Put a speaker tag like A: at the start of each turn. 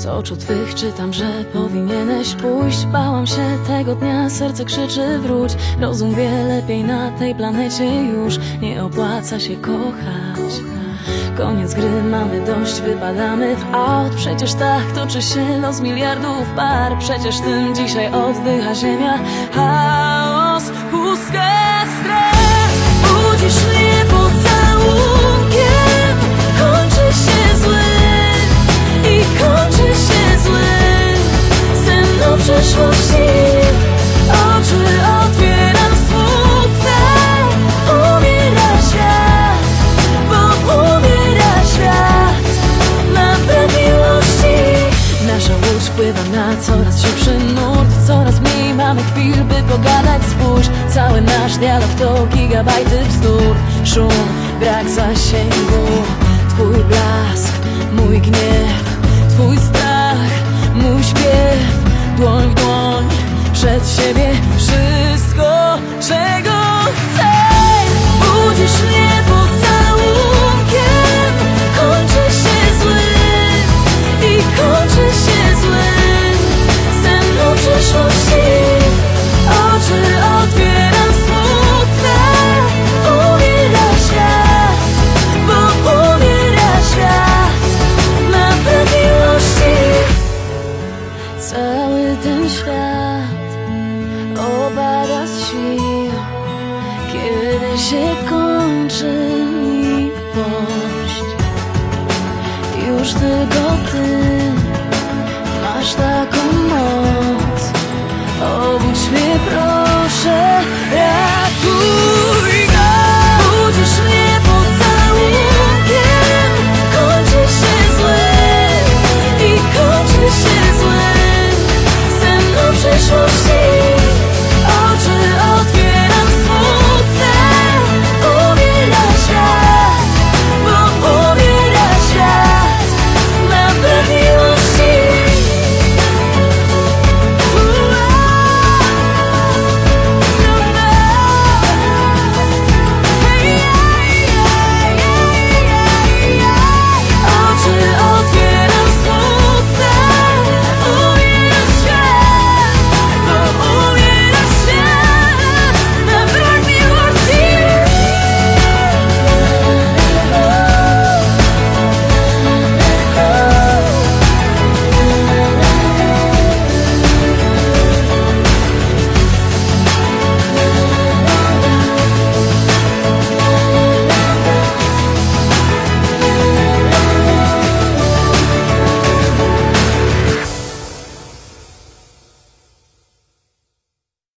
A: Z oczu twych czytam, że powinieneś pójść. Bałam się tego dnia, serce krzyczy wróć. Rozum wie lepiej na tej planecie już. Nie opłaca się kochać. Koniec gry, mamy dość, wypadamy w aut. Przecież tak toczy się los miliardów par. Przecież tym dzisiaj oddycha ziemia. Chaos, pustka, strach Budzisz mnie pocałunkiem Nasza łódź pływa na coraz szybszy nurt. Coraz mniej mamy chwil, by pogadać. Spójrz, cały nasz dialog to gigabajty bzdur. Szum, brak zasięgu. Twój blask, mój gniew. Twój strach, mój śpiew. Dłoń w dłoń, przed siebie świat. Opada z sił Kiedy się kończy miłość Już tylko ty